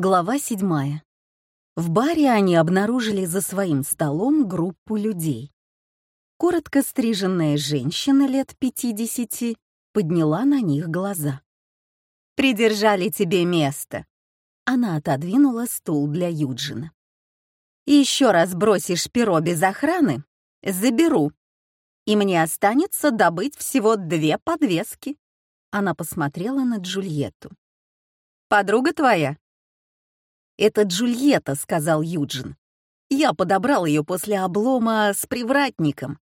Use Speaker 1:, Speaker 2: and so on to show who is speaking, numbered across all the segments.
Speaker 1: Глава седьмая. В баре они обнаружили за своим столом группу людей. Коротко стриженная женщина лет пятидесяти подняла на них глаза. «Придержали тебе место!» Она отодвинула стул для Юджина. «Еще раз бросишь перо без охраны — заберу. И мне останется добыть всего две подвески». Она посмотрела на Джульетту. «Подруга твоя?» «Это Джульетта», — сказал Юджин. «Я подобрал ее после облома с привратником».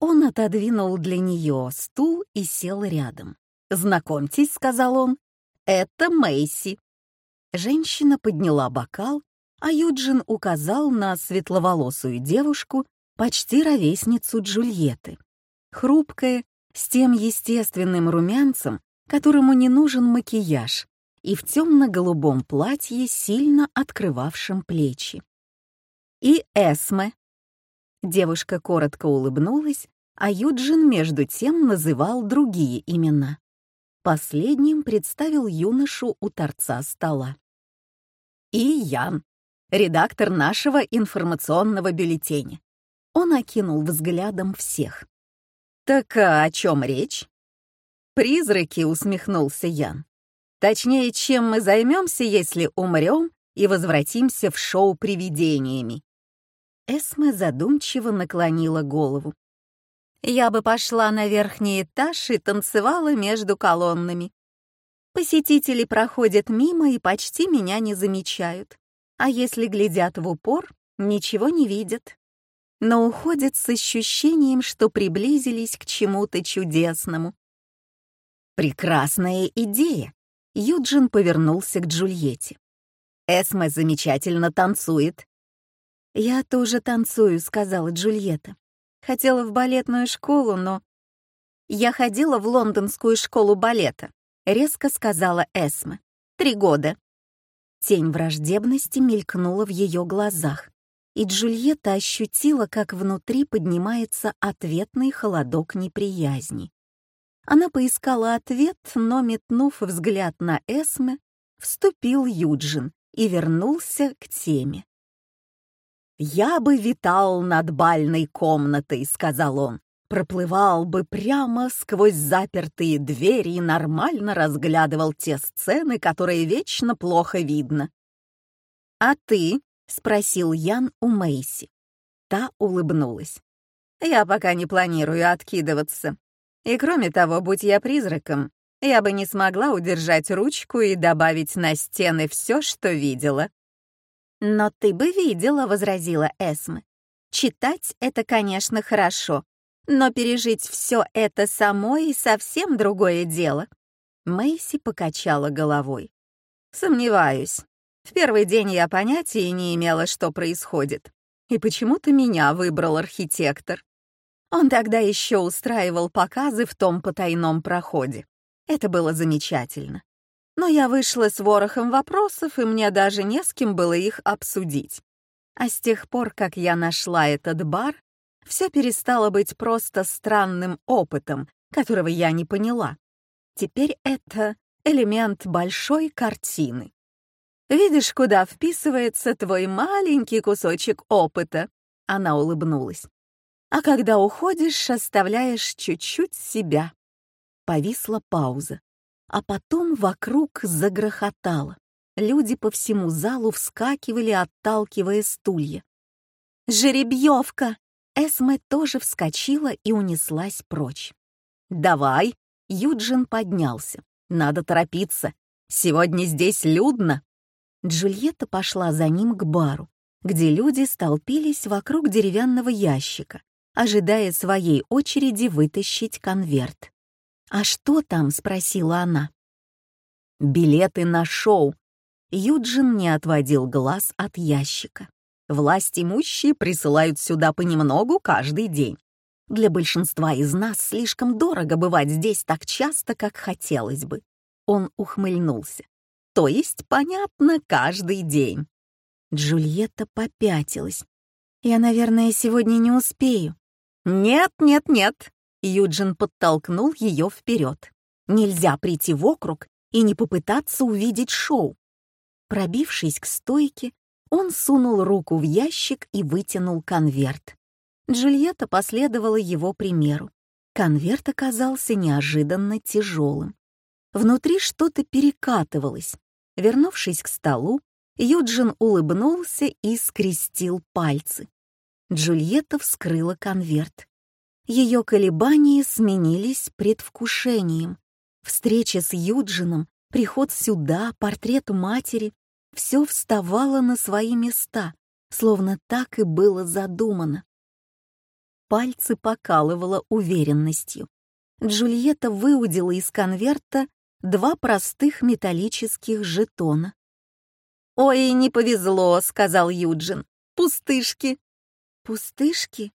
Speaker 1: Он отодвинул для нее стул и сел рядом. «Знакомьтесь», — сказал он, — «это Мэйси». Женщина подняла бокал, а Юджин указал на светловолосую девушку, почти ровесницу Джульетты. Хрупкая, с тем естественным румянцем, которому не нужен макияж, и в темно-голубом платье, сильно открывавшем плечи. И Эсме. Девушка коротко улыбнулась, а Юджин между тем называл другие имена. Последним представил юношу у торца стола. И Ян, редактор нашего информационного бюллетеня. Он окинул взглядом всех. «Так а о чем речь?» «Призраки», — усмехнулся Ян. Точнее, чем мы займемся, если умрем и возвратимся в шоу привидениями. Эсме задумчиво наклонила голову. Я бы пошла на верхний этаж и танцевала между колоннами. Посетители проходят мимо и почти меня не замечают, а если глядят в упор, ничего не видят. Но уходят с ощущением, что приблизились к чему-то чудесному. Прекрасная идея, Юджин повернулся к Джульетте. «Эсме замечательно танцует». «Я тоже танцую», — сказала Джульетта. «Хотела в балетную школу, но...» «Я ходила в лондонскую школу балета», — резко сказала Эсме. «Три года». Тень враждебности мелькнула в ее глазах, и Джульетта ощутила, как внутри поднимается ответный холодок неприязни. Она поискала ответ, но, метнув взгляд на Эсме, вступил Юджин и вернулся к теме. «Я бы витал над бальной комнатой», — сказал он, проплывал бы прямо сквозь запертые двери и нормально разглядывал те сцены, которые вечно плохо видно. «А ты?» — спросил Ян у Мэйси. Та улыбнулась. «Я пока не планирую откидываться. И кроме того, будь я призраком, я бы не смогла удержать ручку и добавить на стены все, что видела. «Но ты бы видела», — возразила Эсме. «Читать — это, конечно, хорошо, но пережить все это самой — совсем другое дело». Мэйси покачала головой. «Сомневаюсь. В первый день я понятия не имела, что происходит. И почему-то меня выбрал архитектор. Он тогда еще устраивал показы в том потайном проходе. Это было замечательно. Но я вышла с ворохом вопросов, и мне даже не с кем было их обсудить. А с тех пор, как я нашла этот бар, все перестало быть просто странным опытом, которого я не поняла. Теперь это элемент большой картины. Видишь, куда вписывается твой маленький кусочек опыта? Она улыбнулась а когда уходишь, оставляешь чуть-чуть себя. Повисла пауза, а потом вокруг загрохотало. Люди по всему залу вскакивали, отталкивая стулья. «Жеребьевка!» Эсме тоже вскочила и унеслась прочь. «Давай!» — Юджин поднялся. «Надо торопиться. Сегодня здесь людно!» Джульетта пошла за ним к бару, где люди столпились вокруг деревянного ящика, ожидая своей очереди вытащить конверт. «А что там?» — спросила она. «Билеты на шоу». Юджин не отводил глаз от ящика. «Власть имущие присылают сюда понемногу каждый день. Для большинства из нас слишком дорого бывать здесь так часто, как хотелось бы». Он ухмыльнулся. «То есть, понятно, каждый день». Джульетта попятилась. «Я, наверное, сегодня не успею». «Нет, нет, нет!» Юджин подтолкнул ее вперед. «Нельзя прийти в округ и не попытаться увидеть шоу. Пробившись к стойке, он сунул руку в ящик и вытянул конверт. Джульетта последовала его примеру. Конверт оказался неожиданно тяжелым. Внутри что-то перекатывалось. Вернувшись к столу, Юджин улыбнулся и скрестил пальцы. Джульетта вскрыла конверт. Ее колебания сменились предвкушением. Встреча с Юджином, приход сюда, портрет матери — все вставало на свои места, словно так и было задумано. Пальцы покалывало уверенностью. Джульетта выудила из конверта два простых металлических жетона. «Ой, не повезло», — сказал Юджин. «Пустышки». «Пустышки?»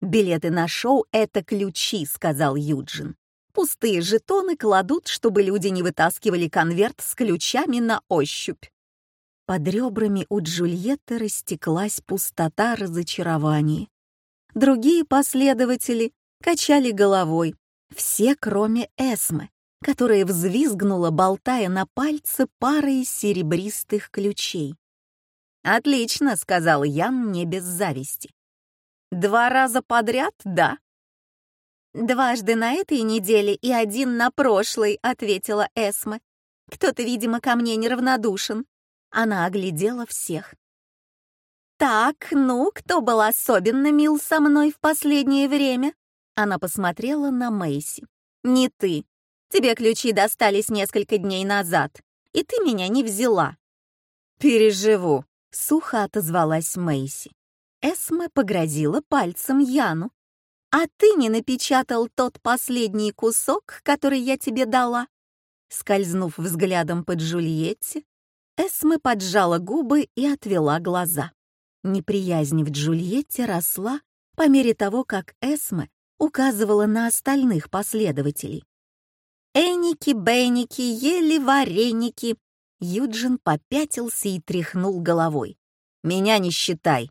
Speaker 1: «Билеты на шоу — это ключи», — сказал Юджин. «Пустые жетоны кладут, чтобы люди не вытаскивали конверт с ключами на ощупь». Под ребрами у Джульетты растеклась пустота разочарования. Другие последователи качали головой, все, кроме Эсмы, которая взвизгнула, болтая на пальце парой серебристых ключей. «Отлично», — сказал Ян не без зависти. «Два раза подряд, да?» «Дважды на этой неделе и один на прошлой», — ответила Эсма. «Кто-то, видимо, ко мне неравнодушен». Она оглядела всех. «Так, ну, кто был особенно мил со мной в последнее время?» Она посмотрела на Мэйси. «Не ты. Тебе ключи достались несколько дней назад, и ты меня не взяла». «Переживу», — сухо отозвалась Мэйси. Эсме погрозила пальцем Яну. «А ты не напечатал тот последний кусок, который я тебе дала?» Скользнув взглядом по Джульетте, Эсме поджала губы и отвела глаза. Неприязнь в Джульетте росла по мере того, как Эсме указывала на остальных последователей. «Эники-беники, ели вареники!» Юджин попятился и тряхнул головой. «Меня не считай!»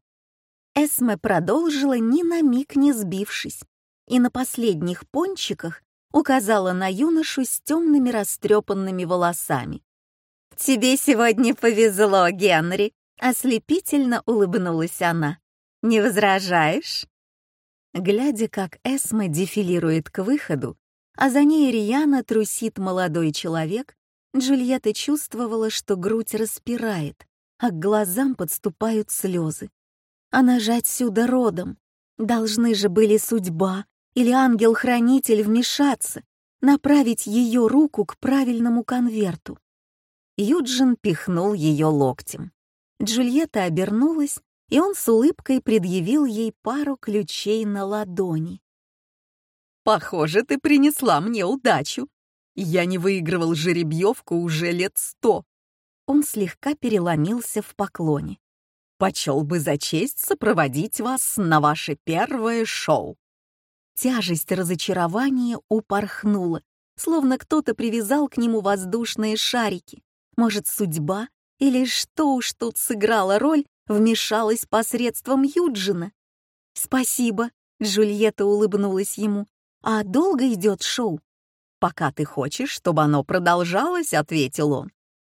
Speaker 1: Эсме продолжила, ни на миг не сбившись, и на последних пончиках указала на юношу с темными растрепанными волосами. «Тебе сегодня повезло, Генри!» — ослепительно улыбнулась она. «Не возражаешь?» Глядя, как Эсме дефилирует к выходу, а за ней Рьяна трусит молодой человек, Джульетта чувствовала, что грудь распирает, а к глазам подступают слезы. Она же отсюда родом. Должны же были судьба или ангел-хранитель вмешаться, направить ее руку к правильному конверту. Юджин пихнул ее локтем. Джульетта обернулась и он с улыбкой предъявил ей пару ключей на ладони. «Похоже, ты принесла мне удачу. Я не выигрывал жеребьевку уже лет сто». Он слегка переломился в поклоне. «Почел бы за честь сопроводить вас на ваше первое шоу». Тяжесть разочарования упорхнула, словно кто-то привязал к нему воздушные шарики. Может, судьба или что уж тут сыграла роль, вмешалась посредством Юджина. «Спасибо», — Джульетта улыбнулась ему. «А долго идет шоу?» «Пока ты хочешь, чтобы оно продолжалось», — ответил он.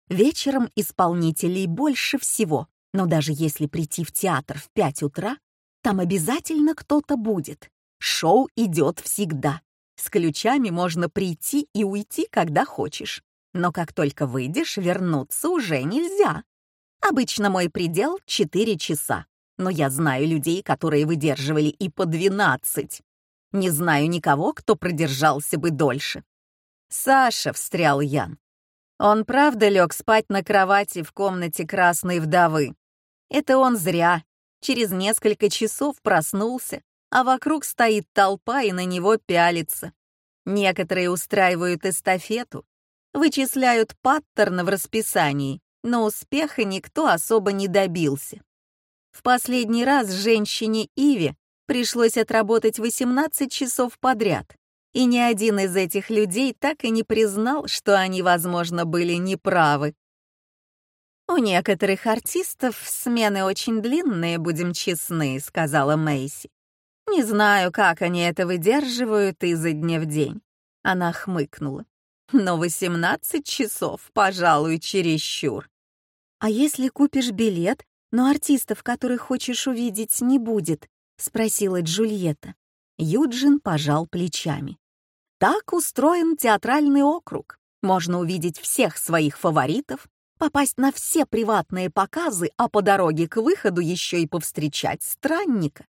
Speaker 1: «Вечером исполнителей больше всего, но даже если прийти в театр в пять утра, там обязательно кто-то будет. Шоу идет всегда. С ключами можно прийти и уйти, когда хочешь. Но как только выйдешь, вернуться уже нельзя. Обычно мой предел — 4 часа, но я знаю людей, которые выдерживали и по 12. Не знаю никого, кто продержался бы дольше. «Саша», — встрял Ян. Он правда лег спать на кровати в комнате красной вдовы. Это он зря. Через несколько часов проснулся, а вокруг стоит толпа и на него пялится. Некоторые устраивают эстафету, вычисляют паттерны в расписании но успеха никто особо не добился. В последний раз женщине Иве пришлось отработать 18 часов подряд, и ни один из этих людей так и не признал, что они, возможно, были неправы. «У некоторых артистов смены очень длинные, будем честны», — сказала Мэйси. «Не знаю, как они это выдерживают изо дня в день». Она хмыкнула. Но 18 часов, пожалуй, чересчур. «А если купишь билет, но артистов, которых хочешь увидеть, не будет?» — спросила Джульетта. Юджин пожал плечами. «Так устроен театральный округ. Можно увидеть всех своих фаворитов, попасть на все приватные показы, а по дороге к выходу еще и повстречать странника.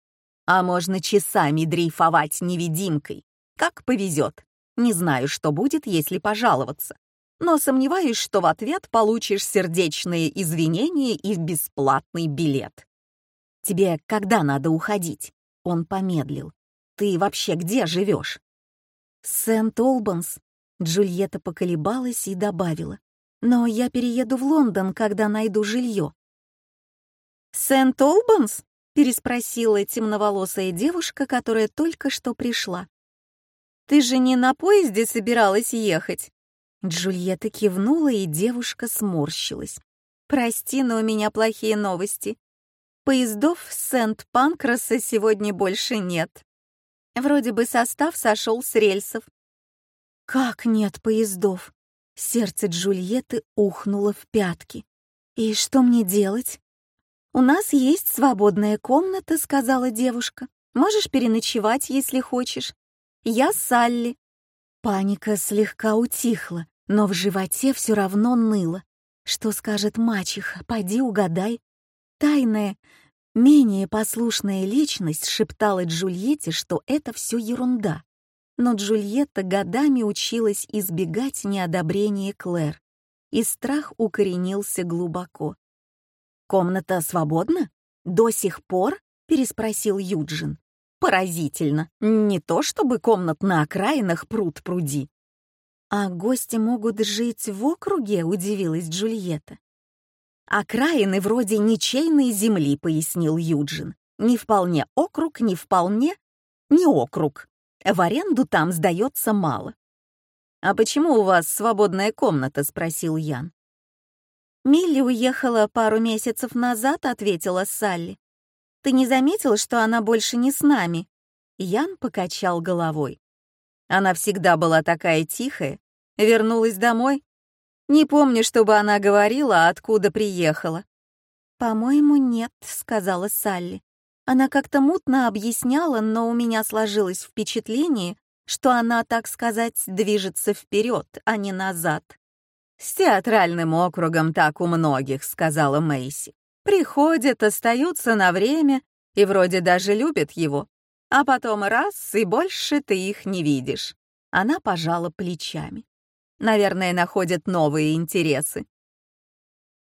Speaker 1: А можно часами дрейфовать невидимкой. Как повезет. Не знаю, что будет, если пожаловаться но сомневаюсь, что в ответ получишь сердечные извинения и бесплатный билет. Тебе когда надо уходить? Он помедлил. Ты вообще где живешь? Сент-Олбанс. Джульетта поколебалась и добавила. Но я перееду в Лондон, когда найду жилье. Сент-Олбанс? переспросила темноволосая девушка, которая только что пришла. Ты же не на поезде собиралась ехать? Джульетта кивнула, и девушка сморщилась. «Прости, но у меня плохие новости. Поездов с Сент-Панкраса сегодня больше нет. Вроде бы состав сошел с рельсов». «Как нет поездов?» Сердце Джульетты ухнуло в пятки. «И что мне делать?» «У нас есть свободная комната», — сказала девушка. «Можешь переночевать, если хочешь. Я Салли». Паника слегка утихла, но в животе все равно ныло. Что скажет мачеха, пойди угадай. Тайная, менее послушная личность шептала Джульетте, что это все ерунда. Но Джульетта годами училась избегать неодобрения Клэр, и страх укоренился глубоко. «Комната свободна? До сих пор?» — переспросил Юджин. «Поразительно. Не то чтобы комнат на окраинах пруд пруди. «А гости могут жить в округе?» — удивилась Джульетта. «Окраины вроде ничейной земли», — пояснил Юджин. «Не вполне округ, не вполне не округ. В аренду там сдается мало». «А почему у вас свободная комната?» — спросил Ян. «Милли уехала пару месяцев назад», — ответила Салли. «Ты не заметил, что она больше не с нами?» Ян покачал головой. Она всегда была такая тихая. Вернулась домой. Не помню, чтобы она говорила, откуда приехала. «По-моему, нет», — сказала Салли. Она как-то мутно объясняла, но у меня сложилось впечатление, что она, так сказать, движется вперед, а не назад. «С театральным округом так у многих», — сказала Мэйси. «Приходят, остаются на время и вроде даже любят его, а потом раз, и больше ты их не видишь. Она пожала плечами. Наверное, находят новые интересы.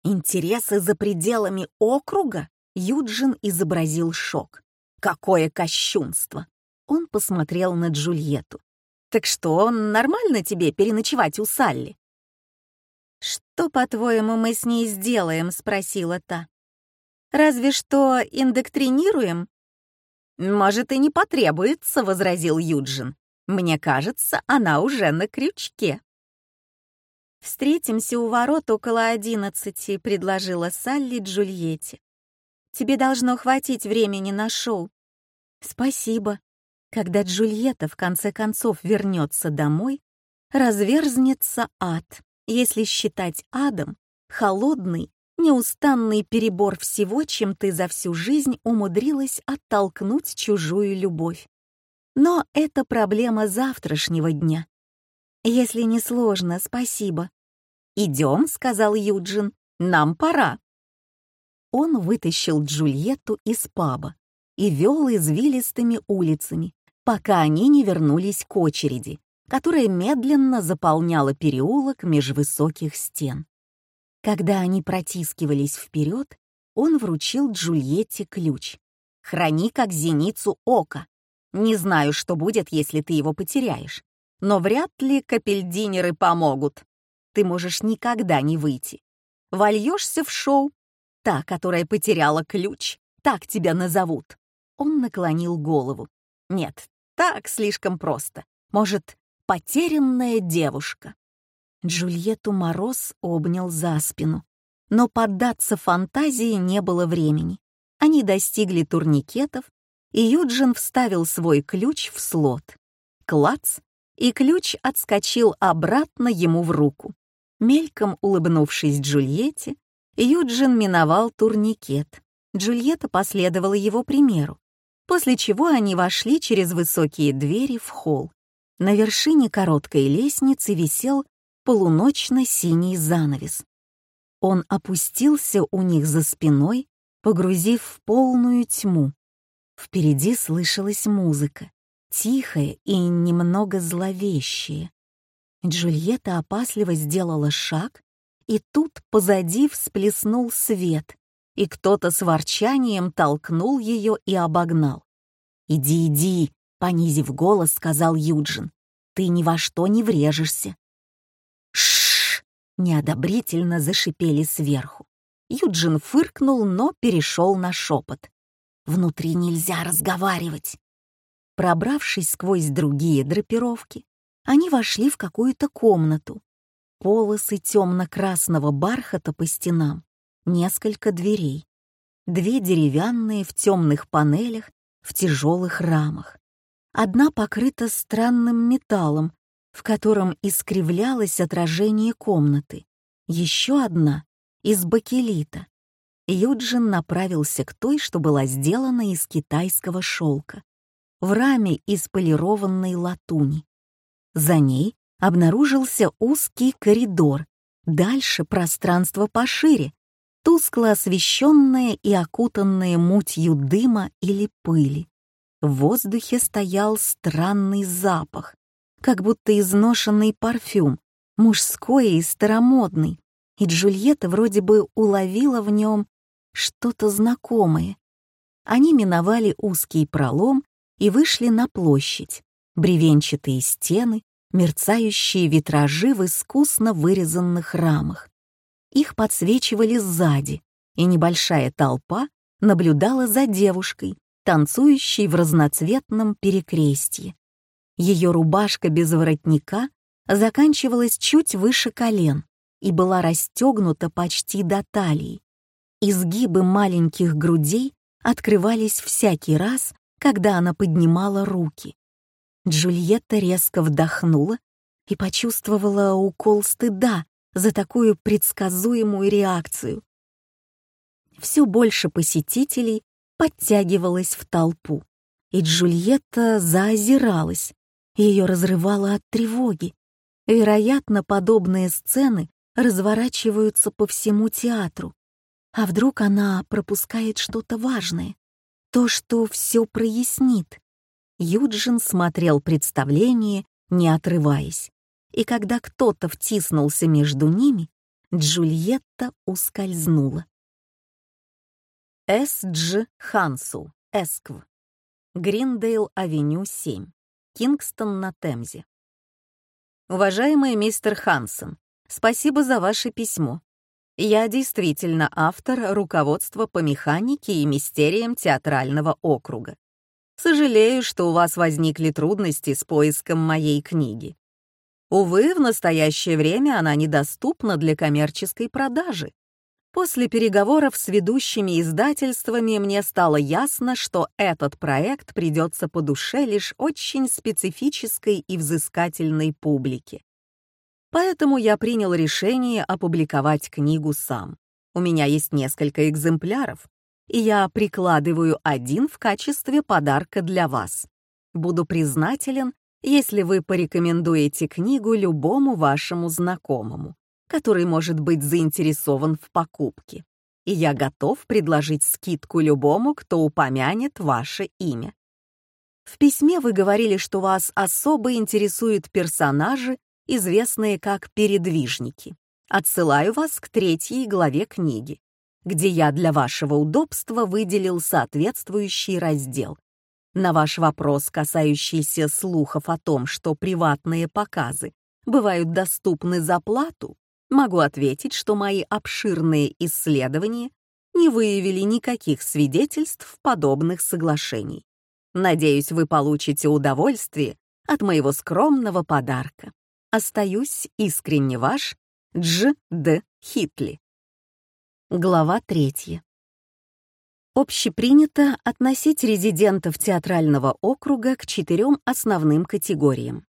Speaker 1: Интересы за пределами округа? Юджин изобразил шок. Какое кощунство! Он посмотрел на Джульетту. «Так что, нормально тебе переночевать у Салли?» «Что, по-твоему, мы с ней сделаем?» — спросила та. «Разве что индоктринируем?» «Может, и не потребуется», — возразил Юджин. «Мне кажется, она уже на крючке». «Встретимся у ворот около одиннадцати», — предложила Салли Джульетте. «Тебе должно хватить времени на шоу». «Спасибо». Когда Джульетта в конце концов вернется домой, разверзнется ад, если считать адом холодный, неустанный перебор всего, чем ты за всю жизнь умудрилась оттолкнуть чужую любовь. Но это проблема завтрашнего дня. Если не сложно, спасибо. «Идем», — сказал Юджин, — «нам пора». Он вытащил Джульетту из паба и вел извилистыми улицами, пока они не вернулись к очереди, которая медленно заполняла переулок меж высоких стен. Когда они протискивались вперед, он вручил Джульетте ключ. «Храни как зеницу ока. Не знаю, что будет, если ты его потеряешь. Но вряд ли капельдинеры помогут. Ты можешь никогда не выйти. Вольешься в шоу. Та, которая потеряла ключ, так тебя назовут». Он наклонил голову. «Нет, так слишком просто. Может, потерянная девушка?» Джульетту Мороз обнял за спину. Но поддаться фантазии не было времени. Они достигли турникетов, и Юджин вставил свой ключ в слот. Клац, и ключ отскочил обратно ему в руку. Мельком улыбнувшись Джульетте, Юджин миновал турникет. Джульетта последовала его примеру, после чего они вошли через высокие двери в холл. На вершине короткой лестницы висел полуночно-синий занавес. Он опустился у них за спиной, погрузив в полную тьму. Впереди слышалась музыка, тихая и немного зловещая. Джульетта опасливо сделала шаг, и тут позади всплеснул свет, и кто-то с ворчанием толкнул ее и обогнал. «Иди, иди!» — понизив голос, сказал Юджин. «Ты ни во что не врежешься». «Шш!» — неодобрительно зашипели сверху. Юджин фыркнул, но перешел на шепот. «Внутри нельзя разговаривать». Пробравшись сквозь другие драпировки, они вошли в какую-то комнату. Полосы темно-красного бархата по стенам, несколько дверей. Две деревянные в темных панелях, в тяжелых рамах. Одна покрыта странным металлом, в котором искривлялось отражение комнаты. Еще одна — из бакелита. Юджин направился к той, что была сделана из китайского шелка, в раме из полированной латуни. За ней обнаружился узкий коридор, дальше пространство пошире, тускло освещенное и окутанное мутью дыма или пыли. В воздухе стоял странный запах, как будто изношенный парфюм, мужской и старомодный, и Джульетта вроде бы уловила в нем что-то знакомое. Они миновали узкий пролом и вышли на площадь. Бревенчатые стены, мерцающие витражи в искусно вырезанных рамах. Их подсвечивали сзади, и небольшая толпа наблюдала за девушкой, танцующей в разноцветном перекрестье. Ее рубашка без воротника заканчивалась чуть выше колен и была расстегнута почти до талии. Изгибы маленьких грудей открывались всякий раз, когда она поднимала руки. Джульетта резко вдохнула и почувствовала укол стыда за такую предсказуемую реакцию. Все больше посетителей подтягивалось в толпу, и Джульетта заозиралась, ее разрывало от тревоги. Вероятно, подобные сцены разворачиваются по всему театру. А вдруг она пропускает что-то важное? То, что все прояснит. Юджин смотрел представление, не отрываясь и когда кто-то втиснулся между ними, Джульетта ускользнула. С. Дж. Хансу, Эскв. Гриндейл-авеню, 7. Кингстон на Темзе. Уважаемый мистер Хансен, спасибо за ваше письмо. Я действительно автор руководства по механике и мистериям театрального округа. Сожалею, что у вас возникли трудности с поиском моей книги. Увы, в настоящее время она недоступна для коммерческой продажи. После переговоров с ведущими издательствами мне стало ясно, что этот проект придется по душе лишь очень специфической и взыскательной публике. Поэтому я принял решение опубликовать книгу сам. У меня есть несколько экземпляров, и я прикладываю один в качестве подарка для вас. Буду признателен, если вы порекомендуете книгу любому вашему знакомому, который может быть заинтересован в покупке. И я готов предложить скидку любому, кто упомянет ваше имя. В письме вы говорили, что вас особо интересуют персонажи, известные как передвижники. Отсылаю вас к третьей главе книги, где я для вашего удобства выделил соответствующий раздел, на ваш вопрос, касающийся слухов о том, что приватные показы бывают доступны за плату, могу ответить, что мои обширные исследования не выявили никаких свидетельств подобных соглашений. Надеюсь, вы получите удовольствие от моего скромного подарка. Остаюсь искренне ваш Дж. Д. Хитли. Глава третья. Общепринято относить резидентов театрального округа к четырем основным категориям.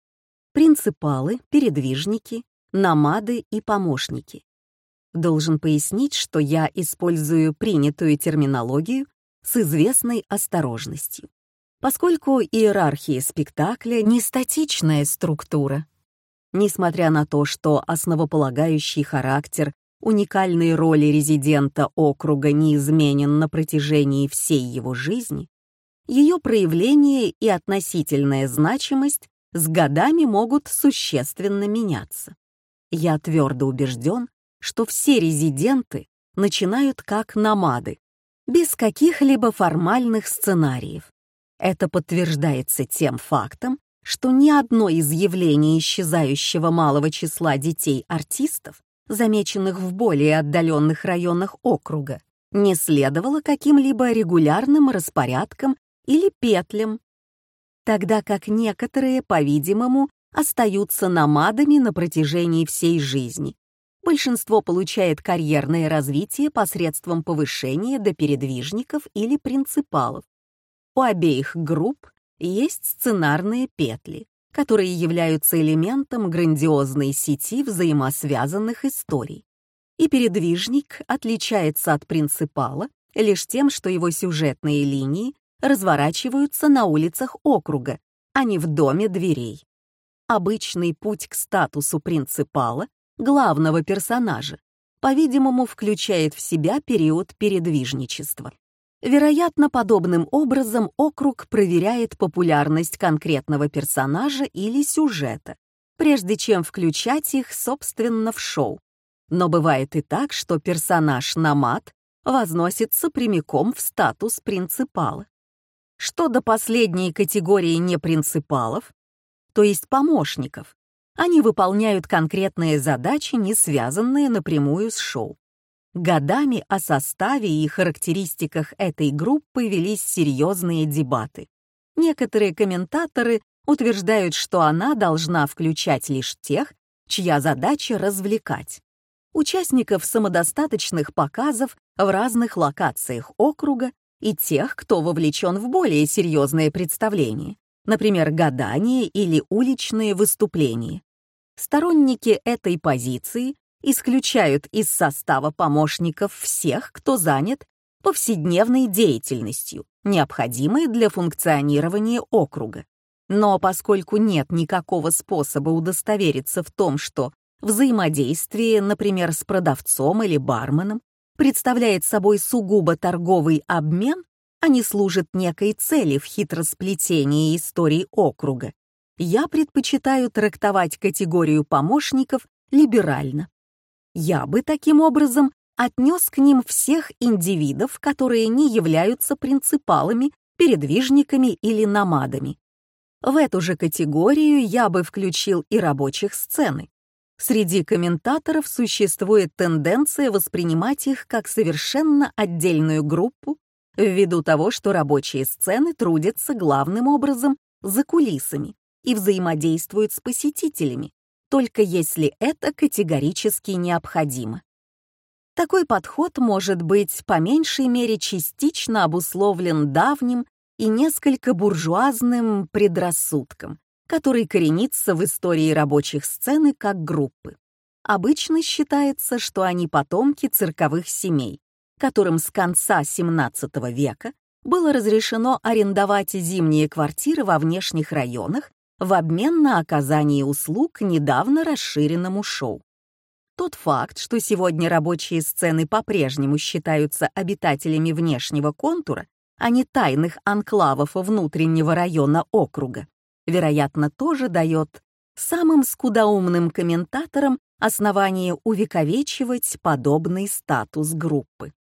Speaker 1: Принципалы, передвижники, намады и помощники. Должен пояснить, что я использую принятую терминологию с известной осторожностью, поскольку иерархия спектакля не статичная структура. Несмотря на то, что основополагающий характер уникальной роли резидента округа неизменен на протяжении всей его жизни, ее проявление и относительная значимость с годами могут существенно меняться. Я твердо убежден, что все резиденты начинают как намады, без каких-либо формальных сценариев. Это подтверждается тем фактом, что ни одно из явлений исчезающего малого числа детей-артистов, замеченных в более отдаленных районах округа, не следовало каким-либо регулярным распорядкам или петлям, тогда как некоторые, по-видимому, остаются намадами на протяжении всей жизни. Большинство получает карьерное развитие посредством повышения до передвижников или принципалов. У обеих групп есть сценарные петли, которые являются элементом грандиозной сети взаимосвязанных историй. И передвижник отличается от принципала лишь тем, что его сюжетные линии разворачиваются на улицах округа, а не в доме дверей. Обычный путь к статусу принципала, главного персонажа, по-видимому, включает в себя период передвижничества. Вероятно, подобным образом округ проверяет популярность конкретного персонажа или сюжета, прежде чем включать их, собственно, в шоу. Но бывает и так, что персонаж Намат возносится прямиком в статус принципала. Что до последней категории непринципалов, то есть помощников, они выполняют конкретные задачи, не связанные напрямую с шоу. Годами о составе и характеристиках этой группы велись серьезные дебаты. Некоторые комментаторы утверждают, что она должна включать лишь тех, чья задача — развлекать. Участников самодостаточных показов в разных локациях округа и тех, кто вовлечен в более серьезные представления, например, гадания или уличные выступления. Сторонники этой позиции исключают из состава помощников всех, кто занят повседневной деятельностью, необходимой для функционирования округа. Но поскольку нет никакого способа удостовериться в том, что взаимодействие, например, с продавцом или барменом, представляет собой сугубо торговый обмен, а не служит некой цели в хитросплетении истории округа, я предпочитаю трактовать категорию помощников либерально. Я бы таким образом отнес к ним всех индивидов, которые не являются принципалами, передвижниками или намадами. В эту же категорию я бы включил и рабочих сцены. Среди комментаторов существует тенденция воспринимать их как совершенно отдельную группу ввиду того, что рабочие сцены трудятся главным образом за кулисами и взаимодействуют с посетителями, только если это категорически необходимо. Такой подход может быть по меньшей мере частично обусловлен давним и несколько буржуазным предрассудком, который коренится в истории рабочих сцены как группы. Обычно считается, что они потомки цирковых семей, которым с конца XVII века было разрешено арендовать зимние квартиры во внешних районах в обмен на оказание услуг недавно расширенному шоу. Тот факт, что сегодня рабочие сцены по-прежнему считаются обитателями внешнего контура, а не тайных анклавов внутреннего района округа, вероятно, тоже дает самым скудоумным комментаторам основание увековечивать подобный статус группы.